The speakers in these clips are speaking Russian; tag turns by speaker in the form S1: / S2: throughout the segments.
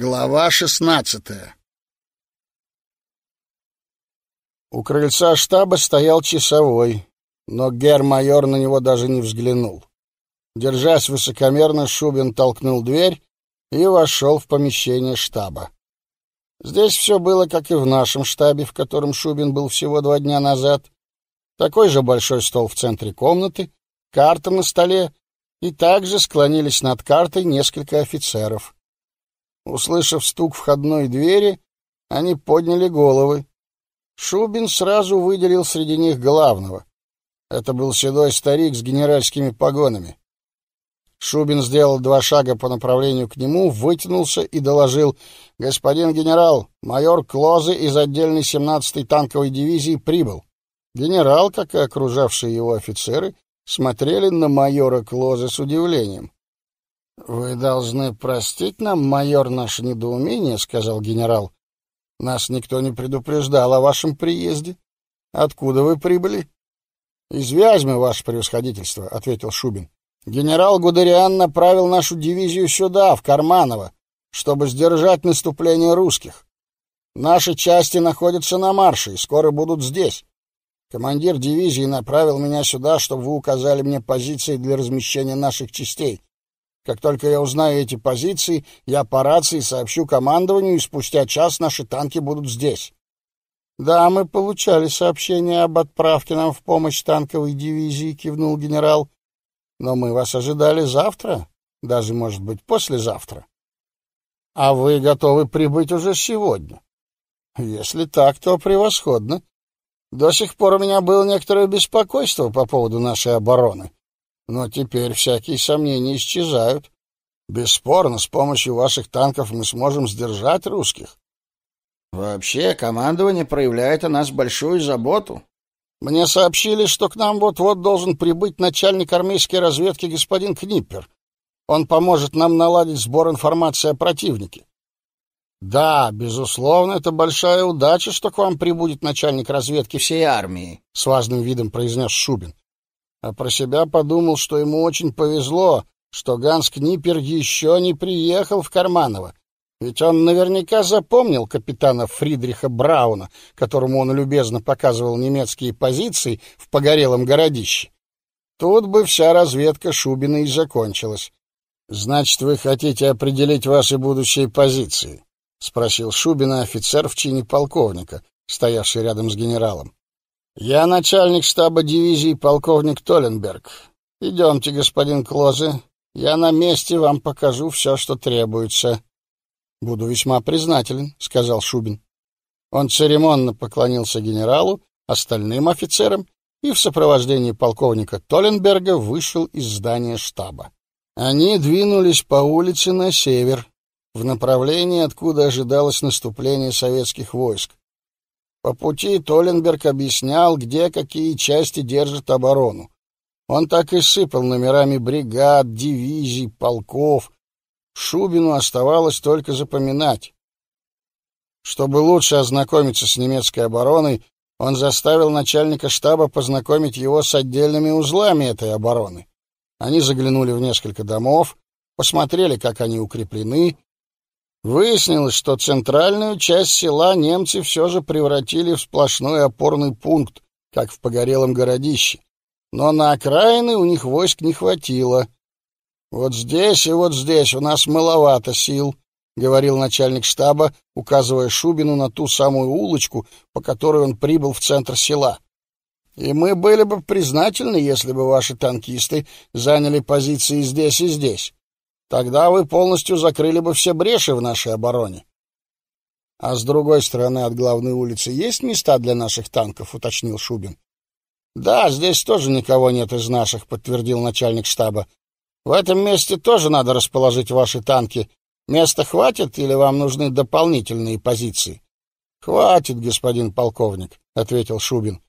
S1: Глава шестнадцатая
S2: У крыльца штаба стоял часовой, но гер-майор на него даже не взглянул. Держась высокомерно, Шубин толкнул дверь и вошел в помещение штаба. Здесь все было, как и в нашем штабе, в котором Шубин был всего два дня назад. Такой же большой стол в центре комнаты, карта на столе, и также склонились над картой несколько офицеров — Услышав стук входной двери, они подняли головы. Шубин сразу выделил среди них главного. Это был седой старик с генеральскими погонами. Шубин сделал два шага по направлению к нему, вытянулся и доложил: "Господин генерал, майор Клозе из отдельной 17-й танковой дивизии прибыл". Генерал, как и окружавшие его офицеры, смотрели на майора Клозе с удивлением. Вы должны простить нам, майор, наше недоумение, сказал генерал. Нас никто не предупреждал о вашем приезде. Откуда вы прибыли? Из Вязьмы, ваше превосходительство, ответил Шубин. Генерал Гудериан направил нашу дивизию сюда, в Карманово, чтобы сдержать наступление русских. Наши части находятся на марше и скоро будут здесь. Командир дивизии направил меня сюда, чтобы вы указали мне позиции для размещения наших частей. Как только я узнаю эти позиции, я по рации сообщу командованию, и спустя час наши танки будут здесь. Да, мы получали сообщение об отправке нам в помощь танковой дивизии, кивнул генерал. Но мы вас ожидали завтра, даже, может быть, послезавтра. А вы готовы прибыть уже сегодня? Если так, то превосходно. До сих пор у меня было некоторое беспокойство по поводу нашей обороны. Но теперь всякие сомнения исчезают. Бесспорно, с помощью ваших танков мы сможем сдержать русских.
S1: Вообще, командование проявляет о нас большую заботу.
S2: Мне сообщили, что к нам вот-вот должен прибыть начальник армейской разведки господин Книппер. Он поможет нам наладить сбор информации о противнике. Да, безусловно, это большая удача, что к вам прибудет начальник разведки всей армии, с важным видом произнес Шубин а про себя подумал, что ему очень повезло, что Ганс Книпер еще не приехал в Карманово. Ведь он наверняка запомнил капитана Фридриха Брауна, которому он любезно показывал немецкие позиции в погорелом городище. Тут бы вся разведка Шубина и закончилась. Значит, вы хотите определить ваши будущие позиции? спросил Шубина офицер в чине полковника, стоявший рядом с генералом. Я начальник штаба дивизии полковник Толенберг. Идемте, господин Клозе. Я на месте вам покажу все, что требуется. Буду весьма признателен, сказал Шубин. Он церемонно поклонился генералу, остальным офицерам и в сопровождении полковника Толенберга вышел из здания штаба. Они двинулись по улице на север, в направлении, откуда ожидалось наступление советских войск. По пути Толенберг объяснял, где какие части держат оборону. Он так и сыпал номерами бригад, дивизий, полков. Шубину оставалось только запоминать. Чтобы лучше ознакомиться с немецкой обороной, он заставил начальника штаба познакомить его с отдельными узлами этой обороны. Они заглянули в несколько домов, посмотрели, как они укреплены, Выяснилось, что центральную часть села немцы все же превратили в сплошной опорный пункт, как в погорелом городище. Но на окраины у них войск не хватило. Вот здесь и вот здесь у нас маловато сил, говорил начальник штаба, указывая Шубину на ту самую улочку, по которой он прибыл в центр села. И мы были бы признательны, если бы ваши танкисты заняли позиции здесь и здесь. Тогда вы полностью закрыли бы все бреши в нашей обороне. А с другой стороны от главной улицы есть места для наших танков, уточнил Шубин. Да, здесь тоже никого нет из наших, подтвердил начальник штаба. В этом месте тоже надо расположить ваши танки. Места хватит или вам нужны дополнительные позиции? Хватит, господин полковник, ответил Шубин.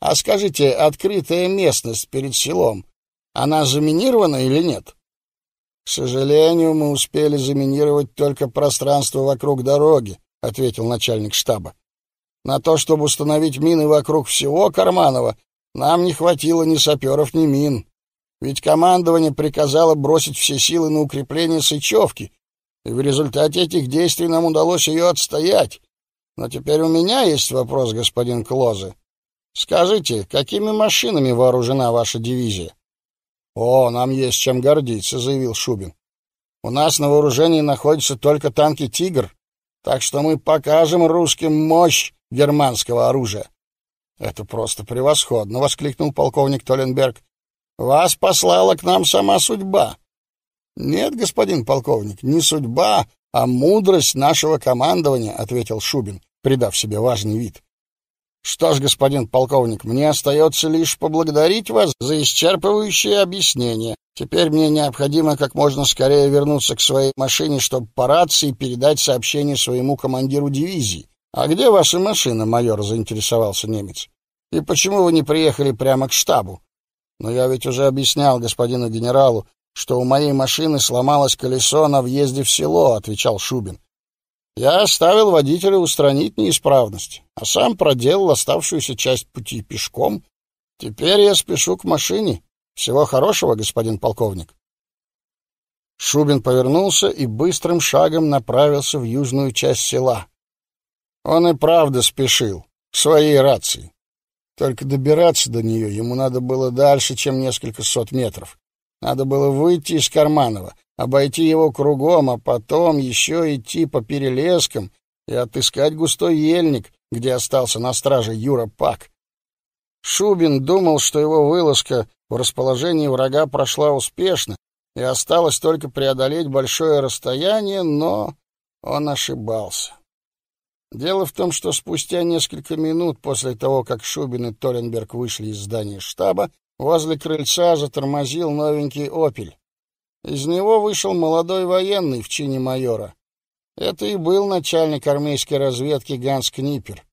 S2: А скажите, открытая местность перед селом, она заминирована или нет? К сожалению, мы успели заминировать только пространство вокруг дороги, ответил начальник штаба. На то, чтобы установить мины вокруг всего Карманова, нам не хватило ни саперов, ни мин. Ведь командование приказало бросить все силы на укрепление Сычевки, и в результате этих действий нам удалось ее отстоять. Но теперь у меня есть вопрос, господин Клозе. Скажите, какими машинами вооружена ваша дивизия? О, нам есть чем гордиться, заявил Шубин. У нас на вооружении находятся только танки Тигр, так что мы покажем русским мощь германского оружия. Это просто превосходно, воскликнул полковник Толенберг. Вас послала к нам сама судьба. Нет, господин полковник, не судьба, а мудрость нашего командования, ответил Шубин, придав себе важный вид. Что ж, господин полковник, мне остается лишь поблагодарить вас за исчерпывающее объяснение. Теперь мне необходимо как можно скорее вернуться к своей машине, чтобы по рации передать сообщение своему командиру дивизии. А где ваша машина, майор, заинтересовался немец. И почему вы не приехали прямо к штабу? Но я ведь уже объяснял господину генералу, что у моей машины сломалось колесо на въезде в село, отвечал Шубин. Я оставил водителя устранить неисправность, а сам проделал оставшуюся часть пути пешком. Теперь я спешу к машине. Всего хорошего, господин полковник. Шубин повернулся и быстрым шагом направился в южную часть села. Он и правда спешил к своей рации. Только добираться до нее ему надо было дальше, чем несколько сот метров. Надо было выйти из Карманова, обойти его кругом, а потом еще идти по перелескам и отыскать густой ельник, где остался на страже Юра Пак. Шубин думал, что его вылазка в расположении врага прошла успешно, и осталось только преодолеть большое расстояние, но он ошибался. Дело в том, что спустя несколько минут после того, как Шубин и Толенберг вышли из здания штаба, возле крыльца затормозил новенький «Опель». Из него вышел молодой военный в чине майора. Это и был начальник армейской разведки Ганс Книпер.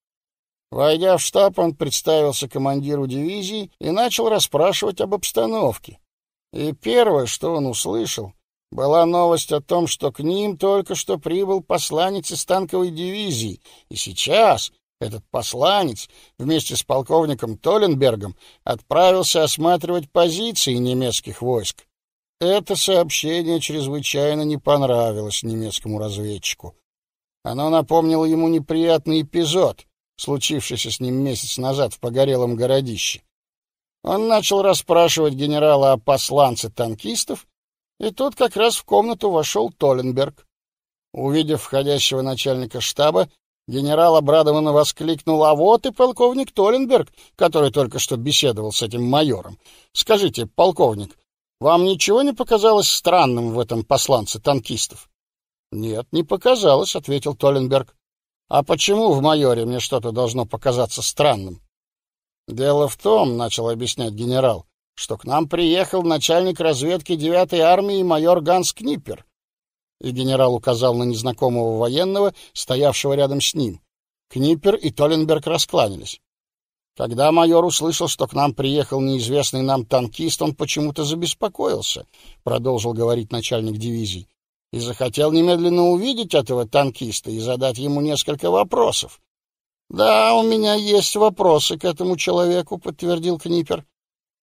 S2: Войдя в штаб, он представился командиру дивизии и начал расспрашивать об обстановке. И первое, что он услышал, была новость о том, что к ним только что прибыл посланец из танковой дивизии, и сейчас этот посланец вместе с полковником Толенбергом отправился осматривать позиции немецких войск. Это сообщение чрезвычайно не понравилось немецкому разведчику. Оно напомнило ему неприятный эпизод, случившийся с ним месяц назад в погорелом городище. Он начал расспрашивать генерала о посланце танкистов, и тут как раз в комнату вошел Толенберг. Увидев входящего начальника штаба, генерал обрадованно воскликнул, «А вот и полковник Толенберг, который только что беседовал с этим майором. Скажите, полковник, вам ничего не показалось странным в этом посланце танкистов? Нет, не показалось, ответил Толенберг. А почему в майоре мне что-то должно показаться странным? Дело в том, начал объяснять генерал, что к нам приехал начальник разведки 9-й армии майор Ганс Книпер. И генерал указал на незнакомого военного, стоявшего рядом с ним. Книпер и Толенберг раскланялись. Когда майор услышал, что к нам приехал неизвестный нам танкист, он почему-то забеспокоился, продолжил говорить начальник дивизии, и захотел немедленно увидеть этого танкиста и задать ему несколько вопросов. Да, у меня есть вопросы к этому человеку, подтвердил Книпер.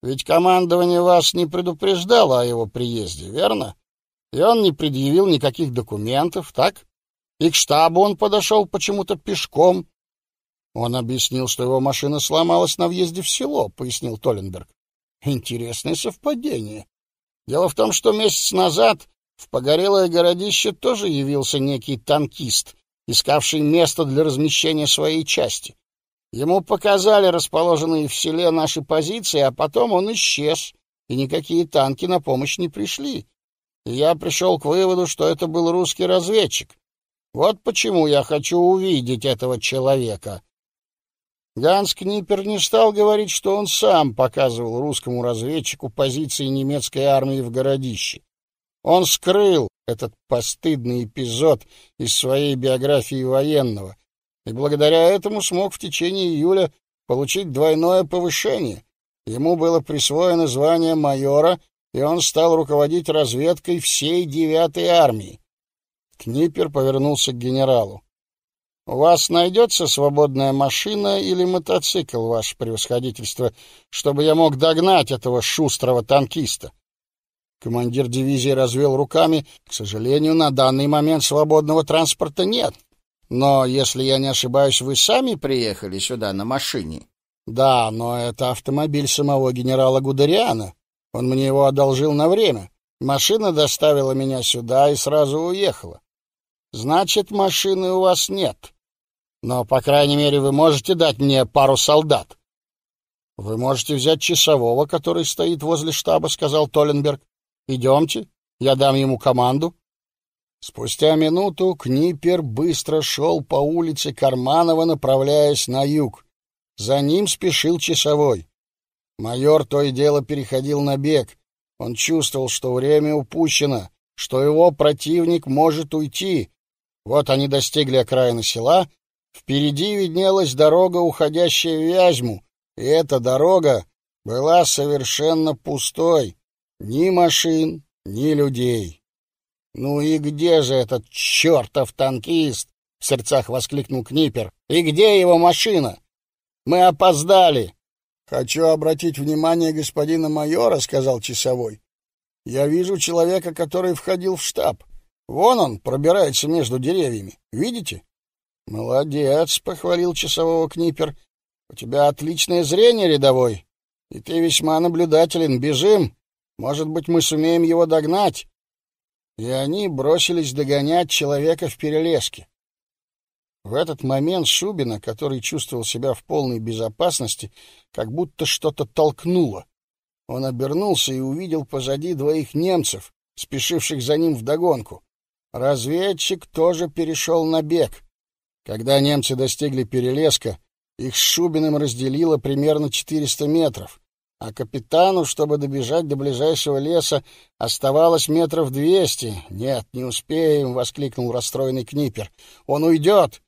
S2: Ведь командование вас не предупреждало о его приезде, верно? И он не предъявил никаких документов, так? И к штабу он подошел почему-то пешком, он объяснил, что его машина сломалась на въезде в село, пояснил Толенберг. Интересное совпадение. Дело в том, что месяц назад в погорелое городище тоже явился некий танкист, искавший место для размещения своей части. Ему показали расположенные в селе наши позиции, а потом он исчез, и никакие танки на помощь не пришли. И я пришел к выводу, что это был русский разведчик. Вот почему я хочу увидеть этого человека. Ганс Книпер не стал говорить, что он сам показывал русскому разведчику позиции немецкой армии в городище. Он скрыл этот постыдный эпизод из своей биографии военного, и благодаря этому смог в течение июля получить двойное повышение. Ему было присвоено звание майора, и он стал руководить разведкой всей девятой армии. Книпер повернулся к генералу. У вас найдется свободная машина или мотоцикл, ваше превосходительство, чтобы я мог догнать этого шустрого танкиста? Командир дивизии развел руками. К сожалению, на данный момент свободного транспорта нет. Но, если я не ошибаюсь, вы сами приехали сюда на машине? Да, но это автомобиль самого генерала Гудериана. Он мне его одолжил на время. Машина доставила меня сюда и сразу уехала. Значит, машины у вас нет. Но, по крайней мере, вы можете дать мне пару солдат. Вы можете взять часового, который стоит возле штаба, сказал Толенберг. Идемте, я дам ему команду. Спустя минуту Книпер быстро шел по улице Карманова, направляясь на юг. За ним спешил часовой. Майор то и дело переходил на бег. Он чувствовал, что время упущено, что его противник может уйти. Вот они достигли окраины села. Впереди виднелась дорога, уходящая в Вязьму, и эта дорога была совершенно пустой. Ни машин, ни людей. «Ну и где же этот чертов танкист?» — в сердцах воскликнул Книпер. «И где его машина? Мы опоздали!» «Хочу обратить внимание господина майора», — сказал часовой. «Я вижу человека, который входил в штаб. Вон он пробирается между деревьями. Видите?» «Молодец», — похвалил часового Книпер. «У тебя отличное зрение, рядовой, и ты весьма наблюдателен. Бежим. Может быть, мы сумеем его догнать» и они бросились догонять человека в перелеске. В этот момент Шубина, который чувствовал себя в полной безопасности, как будто что-то толкнуло. Он обернулся и увидел позади двоих немцев, спешивших за ним вдогонку. Разведчик тоже перешел на бег. Когда немцы достигли перелеска, их с Шубиным разделило примерно 400 метров а капитану, чтобы добежать до ближайшего леса, оставалось метров двести. «Нет, не успеем!» — воскликнул расстроенный Книпер. «Он уйдет!»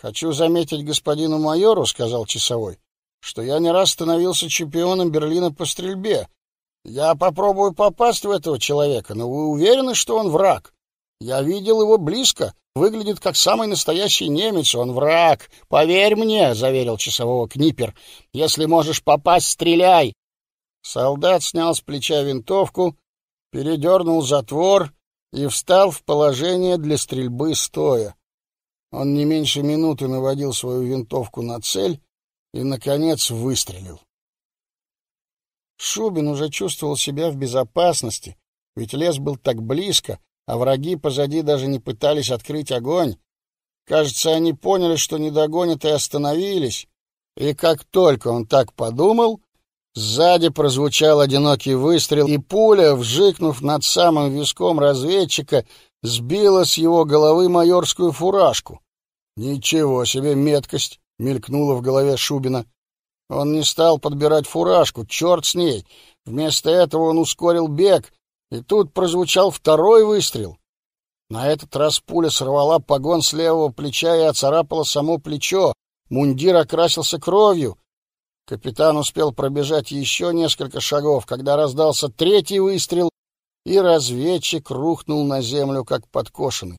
S2: «Хочу заметить господину майору», — сказал часовой, «что я не раз становился чемпионом Берлина по стрельбе. Я попробую попасть в этого человека, но вы уверены, что он враг? Я видел его близко, Выглядит как самый настоящий немец, он враг. Поверь мне, заверил часового Книпер. Если можешь попасть, стреляй. Солдат снял с плеча винтовку, передернул затвор и встал в положение для стрельбы стоя. Он не меньше минуты наводил свою винтовку на цель и наконец выстрелил. Шубин уже чувствовал себя в безопасности, ведь лес был так близко, а враги позади даже не пытались открыть огонь. Кажется, они поняли, что не догонят и остановились. И как только он так подумал, сзади прозвучал одинокий выстрел, и пуля, вжикнув над самым виском разведчика, сбила с его головы майорскую фуражку. Ничего себе меткость мелькнула в голове Шубина. Он не стал подбирать фуражку, черт с ней. Вместо этого он ускорил бег, и тут прозвучал второй выстрел. На этот раз пуля сорвала погон с левого плеча и оцарапала само плечо. Мундир окрасился кровью. Капитан успел пробежать еще несколько шагов, когда раздался третий выстрел, и разведчик рухнул на землю, как подкошенный.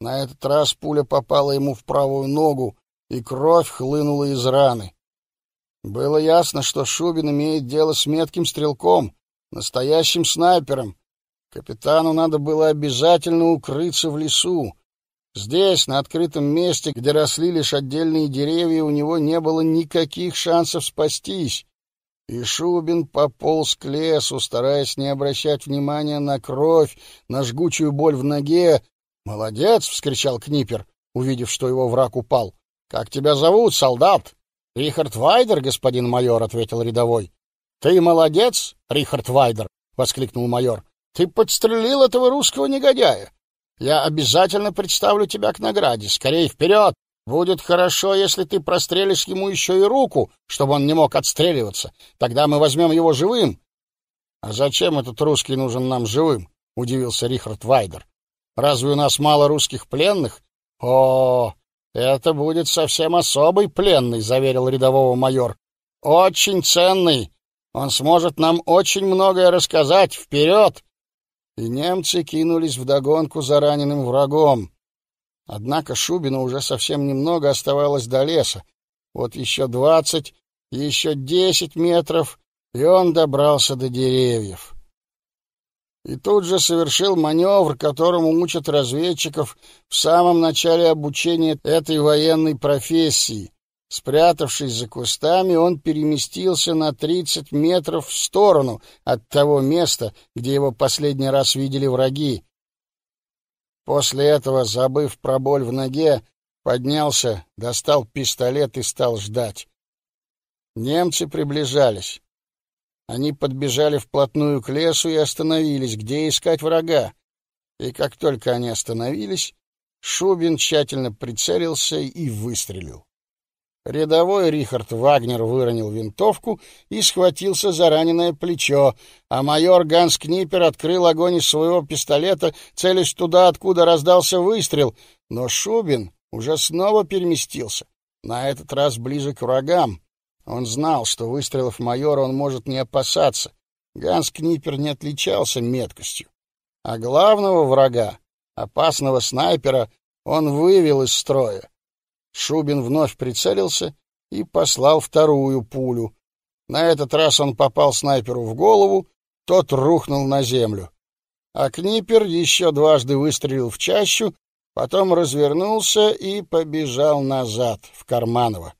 S2: На этот раз пуля попала ему в правую ногу, и кровь хлынула из раны. Было ясно, что Шубин имеет дело с метким стрелком, настоящим снайпером. Капитану надо было обязательно укрыться в лесу. Здесь, на открытом месте, где росли лишь отдельные деревья, у него не было никаких шансов спастись. И Шубин пополз к лесу, стараясь не обращать внимания на кровь, на жгучую боль в ноге. «Молодец!» — вскричал Книпер, увидев, что его враг упал. «Как тебя зовут, солдат?» «Рихард Вайдер, господин майор», — ответил рядовой. Ты молодец, Рихард Вайдер, воскликнул майор. Ты подстрелил этого русского негодяя. Я обязательно представлю тебя к награде. Скорей вперед! Будет хорошо, если ты прострелишь ему еще и руку, чтобы он не мог отстреливаться. Тогда мы возьмем его живым. А зачем этот русский нужен нам живым? удивился Рихард Вайдер. Разве у нас мало русских пленных? О, это будет совсем особый пленный, заверил рядового майор. Очень ценный. Он сможет нам очень многое рассказать. Вперед!» И немцы кинулись вдогонку за раненым врагом. Однако Шубину уже совсем немного оставалось до леса. Вот еще двадцать, еще десять метров, и он добрался до деревьев. и тут же совершил маневр, которому учат разведчиков в самом начале обучения этой военной профессии. Спрятавшись за кустами, он переместился на 30 метров в сторону от того места, где его последний раз видели враги. После этого, забыв про боль в ноге, поднялся, достал пистолет и стал ждать. Немцы приближались. Они подбежали вплотную к лесу и остановились, где искать врага. И как только они остановились, Шубин тщательно прицелился и выстрелил. Рядовой Рихард Вагнер выронил винтовку и схватился за раненое плечо, а майор Ганс Книпер открыл огонь из своего пистолета, целясь туда, откуда раздался выстрел, но Шубин уже снова переместился, на этот раз ближе к врагам. Он знал, что выстрелов майора он может не опасаться. Ганс Книпер не отличался меткостью. А главного врага, опасного снайпера, он вывел из строя. Шубин вновь прицелился и послал вторую пулю. На этот раз он попал снайперу в голову, тот рухнул на землю. А Книпер еще дважды выстрелил в чащу, потом развернулся и побежал назад, в Карманово.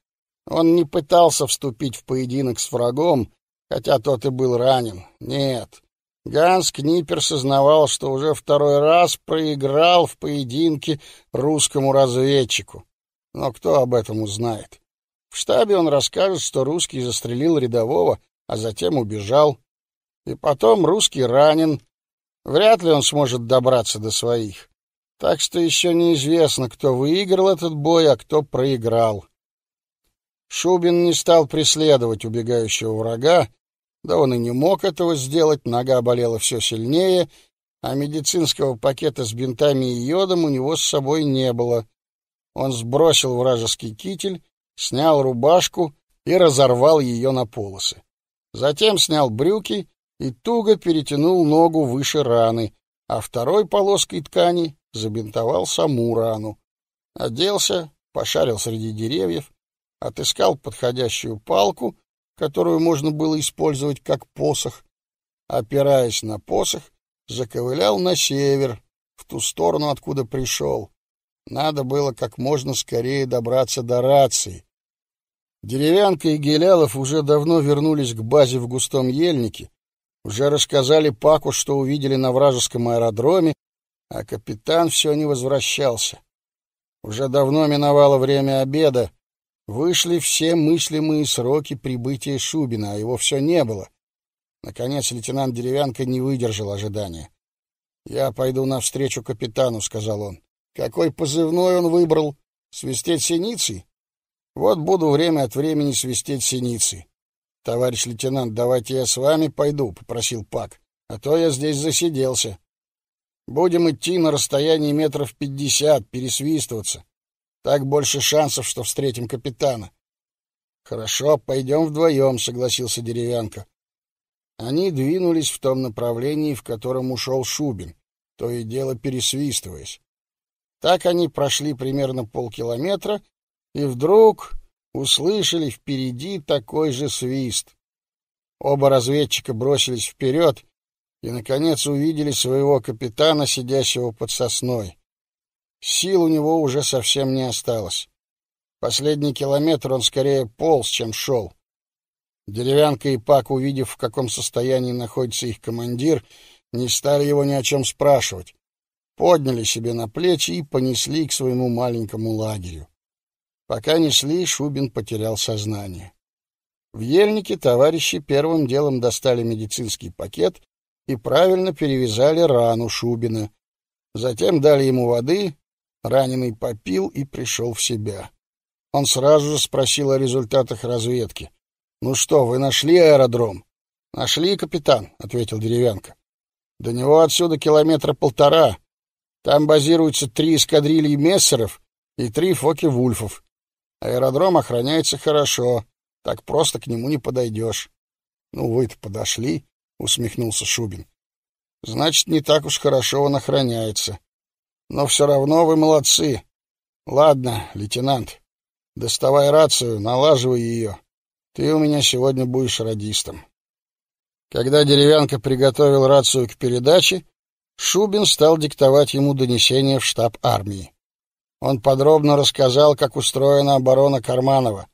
S2: Он не пытался вступить в поединок с врагом, хотя тот и был ранен. Нет. Ганс Книпер сознавал, что уже второй раз проиграл в поединке русскому разведчику. Но кто об этом узнает? В штабе он расскажет, что русский застрелил рядового, а затем убежал. И потом русский ранен. Вряд ли он сможет добраться до своих. Так что еще неизвестно, кто выиграл этот бой, а кто проиграл. Шубин не стал преследовать убегающего врага, да он и не мог этого сделать, нога болела все сильнее, а медицинского пакета с бинтами и йодом у него с собой не было. Он сбросил вражеский китель, снял рубашку и разорвал ее на полосы. Затем снял брюки и туго перетянул ногу выше раны, а второй полоской ткани забинтовал саму рану. Оделся, пошарил среди деревьев, отыскал подходящую палку, которую можно было использовать как посох. Опираясь на посох, заковылял на север, в ту сторону, откуда пришел. Надо было как можно скорее добраться до рации. Деревянка и Гелялов уже давно вернулись к базе в густом ельнике, уже рассказали Паку, что увидели на вражеском аэродроме, а капитан все не возвращался. Уже давно миновало время обеда, вышли все мыслимые сроки прибытия Шубина, а его все не было. Наконец лейтенант Деревянка не выдержал ожидания. «Я пойду навстречу капитану», — сказал он. Какой позывной он выбрал? Свистеть синицей? Вот буду время от времени свистеть синицей. Товарищ лейтенант, давайте я с вами пойду, попросил Пак, а то я здесь засиделся. Будем идти на расстоянии метров пятьдесят, пересвистываться. Так больше шансов, что встретим капитана. Хорошо, пойдем вдвоем, согласился Деревянка. Они двинулись в том направлении, в котором ушел Шубин, то и дело пересвистываясь. Так они прошли примерно полкилометра и вдруг услышали впереди такой же свист. Оба разведчика бросились вперед и, наконец, увидели своего капитана, сидящего под сосной. Сил у него уже совсем не осталось. Последний километр он скорее полз, чем шел. Деревянка и Пак, увидев, в каком состоянии находится их командир, не стали его ни о чем спрашивать подняли себе на плечи и понесли к своему маленькому лагерю. Пока несли, Шубин потерял сознание. В ельнике товарищи первым делом достали медицинский пакет и правильно перевязали рану Шубина. Затем дали ему воды, раненый попил и пришел в себя. Он сразу же спросил о результатах разведки. «Ну что, вы нашли аэродром?» «Нашли, капитан», — ответил Деревянко. «До него отсюда километра полтора. Там базируются три эскадрильи мессеров и три фоки-вульфов. Аэродром охраняется хорошо, так просто к нему не подойдешь. — Ну, вы-то подошли, — усмехнулся Шубин. — Значит, не так уж хорошо он охраняется. Но все равно вы молодцы. Ладно, лейтенант, доставай рацию, налаживай ее. Ты у меня сегодня будешь радистом. Когда деревянка приготовил рацию к передаче, Шубин стал диктовать ему донесение в штаб армии. Он подробно рассказал, как устроена оборона Карманова.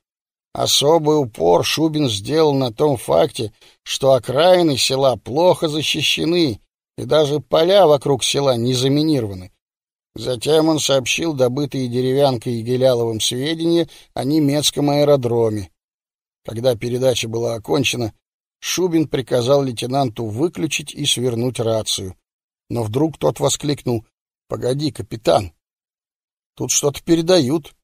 S2: Особый упор Шубин сделал на том факте, что окраины села плохо защищены, и даже поля вокруг села не заминированы. Затем он сообщил добытые деревянкой и Геляловым сведения о немецком аэродроме. Когда передача была окончена, Шубин приказал лейтенанту выключить и свернуть рацию. Но вдруг тот воскликнул: "Погоди, капитан, тут что-то передают".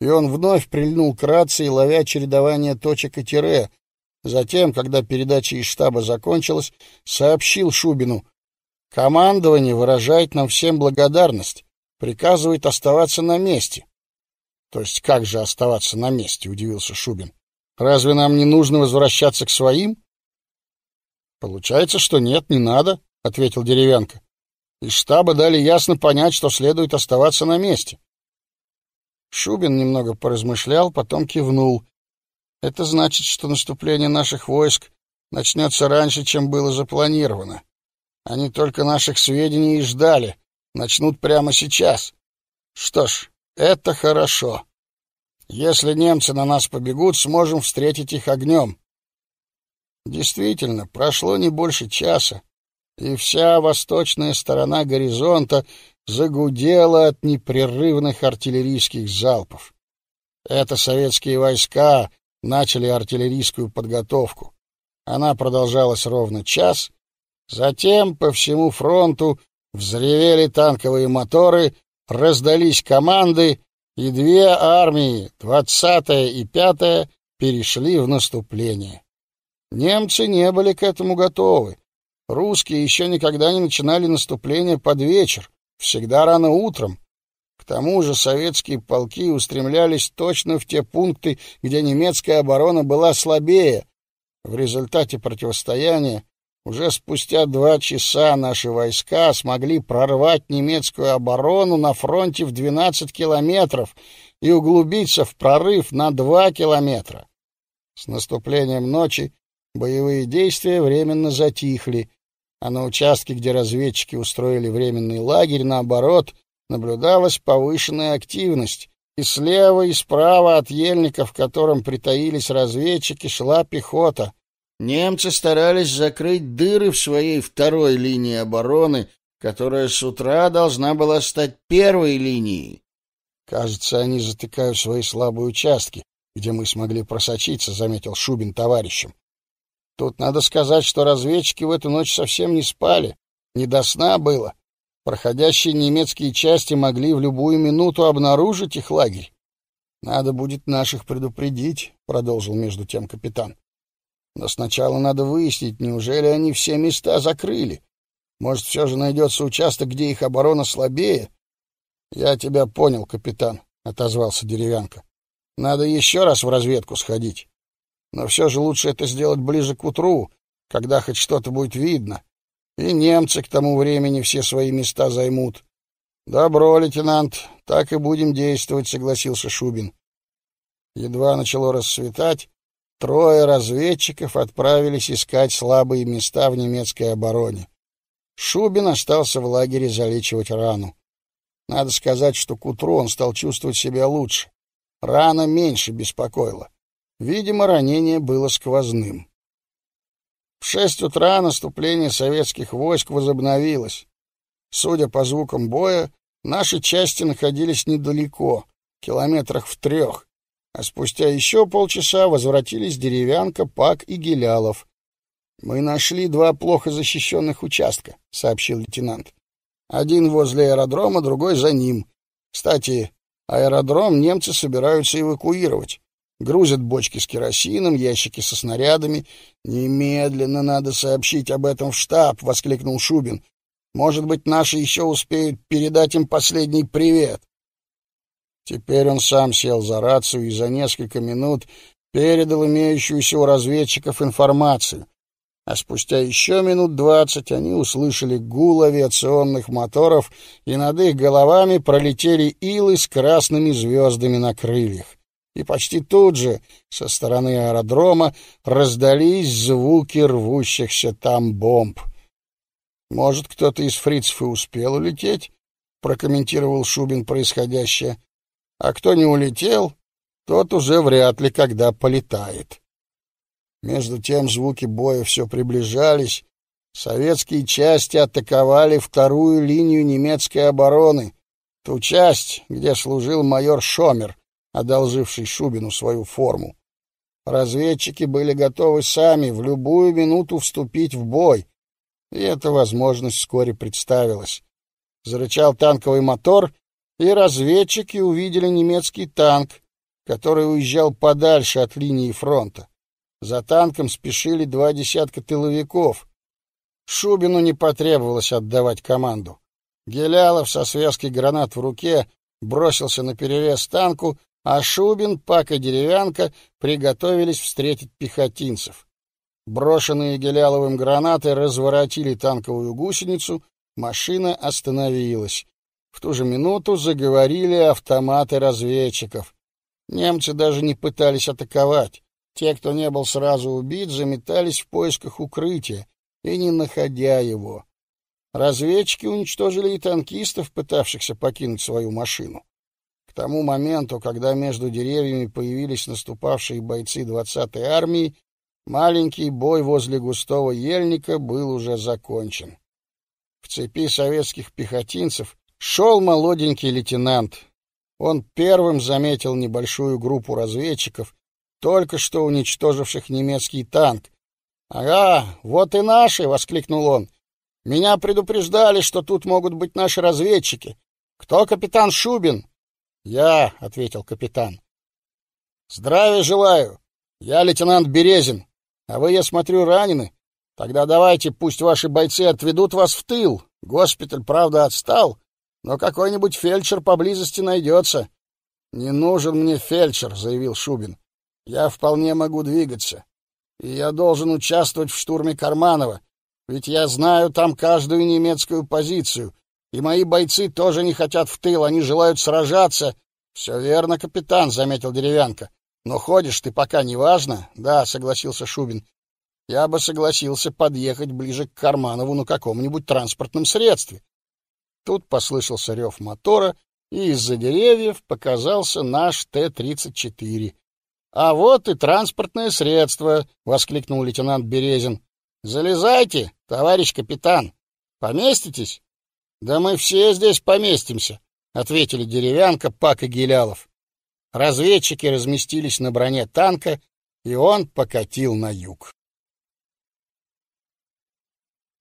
S2: И он вновь прильнул к рации, ловя чередование точек и тире. Затем, когда передача из штаба закончилась, сообщил Шубину: "Командование выражает нам всем благодарность приказывает оставаться на месте. То есть как же оставаться на месте, удивился Шубин. Разве нам не нужно возвращаться к своим? Получается, что нет, не надо, ответил Деревянко. Из штаба дали ясно понять, что следует оставаться на месте. Шубин немного поразмышлял, потом кивнул. Это значит, что наступление наших войск начнется раньше, чем было запланировано. Они только наших сведений и ждали, начнут прямо сейчас. Что ж, это хорошо. Если немцы на нас побегут, сможем встретить их огнем. Действительно, прошло не больше часа, и вся восточная сторона горизонта загудела от непрерывных артиллерийских залпов. Это советские войска начали артиллерийскую подготовку. Она продолжалась ровно час. Затем по всему фронту Взревели танковые моторы, раздались команды, и две армии, двадцатая и пятая, перешли в наступление. Немцы не были к этому готовы. Русские еще никогда не начинали наступление под вечер, всегда рано утром. К тому же советские полки устремлялись точно в те пункты, где немецкая оборона была слабее. В результате противостояния уже спустя два часа наши войска смогли прорвать немецкую оборону на фронте в 12 километров и углубиться в прорыв на 2 километра. С наступлением ночи боевые действия временно затихли, а на участке, где разведчики устроили временный лагерь, наоборот, наблюдалась повышенная активность. И слева, и справа от ельника, в котором притаились разведчики, шла пехота. Немцы старались закрыть дыры в своей второй линии обороны, которая с утра должна была стать первой линией. Кажется, они затыкают свои слабые участки, где мы смогли просочиться, заметил Шубин товарищем. Тут надо сказать, что разведчики в эту ночь совсем не спали, не до сна было. Проходящие немецкие части могли в любую минуту обнаружить их лагерь. Надо будет наших предупредить, продолжил между тем капитан. Но сначала надо выяснить, неужели они все места закрыли. Может, все же найдется участок, где их оборона слабее? — Я тебя понял, капитан, — отозвался Деревянко. — Надо еще раз в разведку сходить. Но все же лучше это сделать ближе к утру, когда хоть что-то будет видно. И немцы к тому времени все свои места займут. — Добро, лейтенант, так и будем действовать, — согласился Шубин. Едва начало рассветать, Трое разведчиков отправились искать слабые места в немецкой обороне. Шубин остался в лагере залечивать рану. Надо сказать, что к утру он стал чувствовать себя лучше. Рана меньше беспокоила. Видимо, ранение было сквозным. В шесть утра наступление советских войск возобновилось. Судя по звукам боя, наши части находились недалеко, километрах в трех а спустя еще полчаса возвратились Деревянка, Пак и Гелялов. «Мы нашли два плохо защищенных участка», — сообщил лейтенант. «Один возле аэродрома, другой за ним. Кстати, аэродром немцы собираются эвакуировать. Грузят бочки с керосином, ящики со снарядами. Немедленно надо сообщить об этом в штаб», — воскликнул Шубин. «Может быть, наши еще успеют передать им последний привет». Теперь он сам сел за рацию и за несколько минут передал имеющуюся у разведчиков информацию. А спустя еще минут двадцать они услышали гул авиационных моторов, и над их головами пролетели илы с красными звездами на крыльях. И почти тут же со стороны аэродрома раздались звуки рвущихся там бомб. Может, кто-то из фрицев и успел улететь, прокомментировал Шубин происходящее. А кто не улетел, тот уже вряд ли когда полетает. Между тем звуки боя все приближались. Советские части атаковали вторую линию немецкой обороны, ту часть, где служил майор Шомер, одолживший Шубину свою форму. Разведчики были готовы сами в любую минуту вступить в бой, и эта возможность вскоре представилась. Зарычал танковый мотор, и разведчики увидели немецкий танк, который уезжал подальше от линии фронта. За танком спешили два десятка тыловиков. Шубину не потребовалось отдавать команду. Гелялов со связкой гранат в руке бросился на перерез танку а Шубин, Пак и Деревянка приготовились встретить пехотинцев. Брошенные Геляловым гранаты разворотили танковую гусеницу, машина остановилась. В ту же минуту заговорили автоматы разведчиков. Немцы даже не пытались атаковать. Те, кто не был сразу убит, заметались в поисках укрытия и не находя его. Разведчики уничтожили и танкистов, пытавшихся покинуть свою машину тому моменту, когда между деревьями появились наступавшие бойцы 20-й армии, маленький бой возле густого ельника был уже закончен. В цепи советских пехотинцев шел молоденький лейтенант. Он первым заметил небольшую группу разведчиков, только что уничтоживших немецкий танк. «Ага, вот и наши!» — воскликнул он. «Меня предупреждали, что тут могут быть наши разведчики. Кто капитан Шубин?» «Я», — ответил капитан. «Здравия желаю. Я лейтенант Березин. А вы, я смотрю, ранены. Тогда давайте, пусть ваши бойцы отведут вас в тыл. Госпиталь, правда, отстал, но какой-нибудь фельдшер поблизости найдется». «Не нужен мне фельдшер», — заявил Шубин. «Я вполне могу двигаться. И я должен участвовать в штурме Карманова, ведь я знаю там каждую немецкую позицию, и мои бойцы тоже не хотят в тыл, они желают сражаться. Все верно, капитан, заметил Деревянка. Но ходишь ты пока неважно. Да, согласился Шубин. Я бы согласился подъехать ближе к Карманову на каком-нибудь транспортном средстве. Тут послышался рев мотора, и из-за деревьев показался наш Т-34. А вот и транспортное средство, воскликнул лейтенант Березин. Залезайте, товарищ капитан. Поместитесь? Да мы все здесь поместимся, ответили Деревянка, Пак и Гилялов. Разведчики разместились на броне танка, и он покатил на юг.